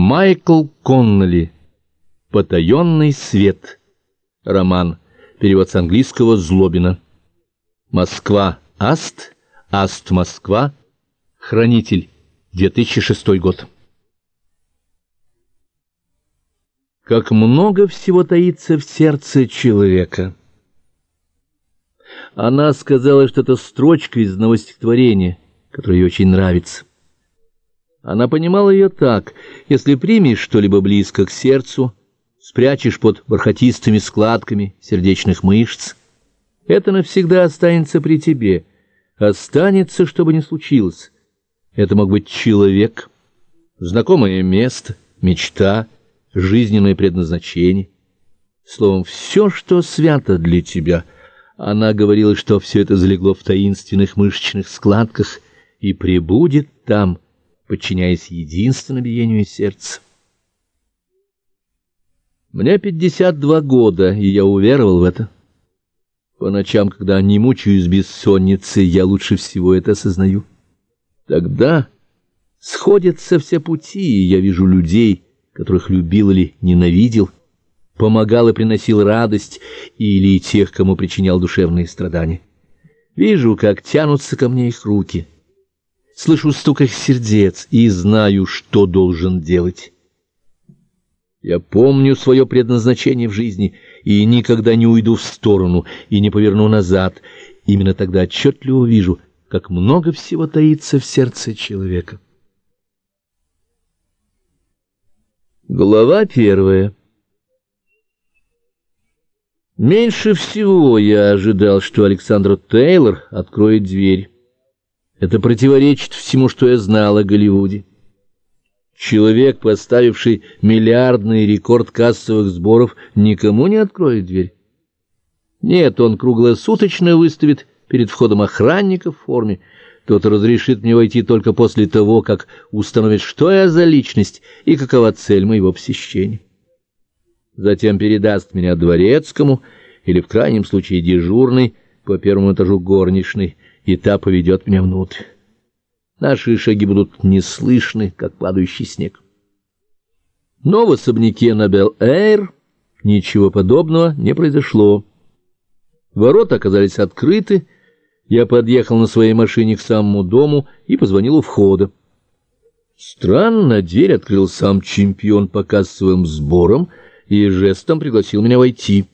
Майкл Конноли. Потаенный свет. Роман. Перевод с английского Злобина. Москва. Аст. Аст. Москва. Хранитель. 2006 год. Как много всего таится в сердце человека. Она сказала, что это строчка из одного стихотворения, которое ей очень нравится. Она понимала ее так, если примешь что-либо близко к сердцу, спрячешь под бархатистыми складками сердечных мышц, это навсегда останется при тебе, останется, что бы ни случилось. Это мог быть человек, знакомое место, мечта, жизненное предназначение. Словом, все, что свято для тебя. Она говорила, что все это залегло в таинственных мышечных складках и пребудет там, подчиняясь единственному биению сердца. Мне пятьдесят два года, и я уверовал в это. По ночам, когда не мучаюсь бессонницей, я лучше всего это осознаю. Тогда сходятся все пути, и я вижу людей, которых любил или ненавидел, помогал и приносил радость, или тех, кому причинял душевные страдания. Вижу, как тянутся ко мне их руки — слышу стук их сердец и знаю, что должен делать. Я помню свое предназначение в жизни и никогда не уйду в сторону и не поверну назад. Именно тогда отчетливо вижу, как много всего таится в сердце человека. Глава первая Меньше всего я ожидал, что Александр Тейлор откроет дверь. Это противоречит всему, что я знал о Голливуде. Человек, поставивший миллиардный рекорд кассовых сборов, никому не откроет дверь. Нет, он круглосуточно выставит перед входом охранника в форме. Тот разрешит мне войти только после того, как установит, что я за личность и какова цель моего посещения. Затем передаст меня дворецкому или, в крайнем случае, дежурный по первому этажу горничной — и та поведет меня внутрь. Наши шаги будут неслышны, как падающий снег. Но в особняке на Бел-Эйр ничего подобного не произошло. Ворота оказались открыты, я подъехал на своей машине к самому дому и позвонил у входа. Странно, дверь открыл сам чемпион по кассовым сборам и жестом пригласил меня войти.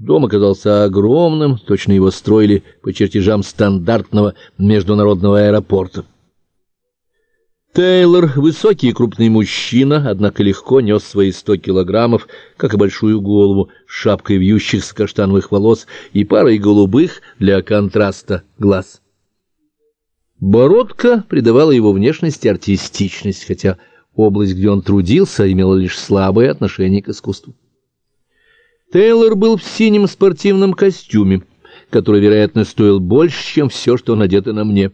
Дом оказался огромным, точно его строили по чертежам стандартного международного аэропорта. Тейлор, высокий и крупный мужчина, однако легко нес свои сто килограммов, как и большую голову, шапкой вьющихся каштановых волос и парой голубых для контраста глаз. Бородка придавала его внешности артистичность, хотя область, где он трудился, имела лишь слабое отношение к искусству. Тейлор был в синем спортивном костюме, который, вероятно, стоил больше, чем все, что надето на мне.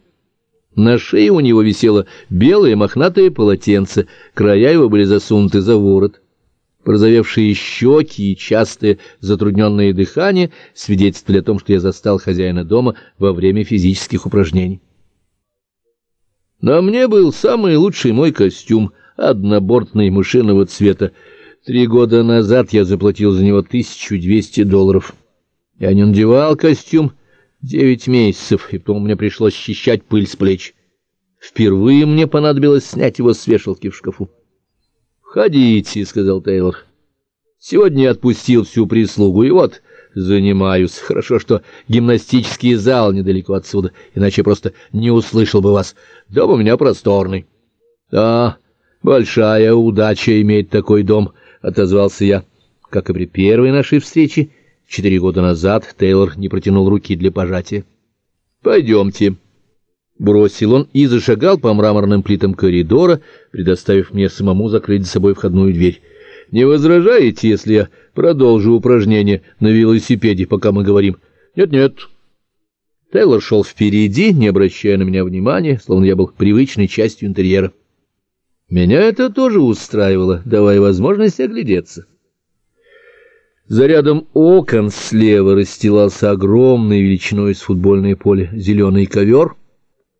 На шее у него висело белое мохнатое полотенце, края его были засунуты за ворот. Прозовевшие щеки и частое затрудненное дыхание свидетельствовали о том, что я застал хозяина дома во время физических упражнений. На мне был самый лучший мой костюм, однобортный мышиного цвета, Три года назад я заплатил за него 1200 долларов. Я не надевал костюм девять месяцев, и потом мне пришлось счищать пыль с плеч. Впервые мне понадобилось снять его с вешалки в шкафу. «Входите», — сказал Тейлор. «Сегодня я отпустил всю прислугу, и вот занимаюсь. Хорошо, что гимнастический зал недалеко отсюда, иначе просто не услышал бы вас. Дом у меня просторный». «Да, большая удача иметь такой дом». — отозвался я. Как и при первой нашей встрече, четыре года назад Тейлор не протянул руки для пожатия. «Пойдемте». Бросил он и зашагал по мраморным плитам коридора, предоставив мне самому закрыть за собой входную дверь. «Не возражаете, если я продолжу упражнение на велосипеде, пока мы говорим?» «Нет-нет». Тейлор шел впереди, не обращая на меня внимания, словно я был привычной частью интерьера. Меня это тоже устраивало, давая возможность оглядеться. За рядом окон слева расстилался огромный величиной с футбольное поле зеленый ковер —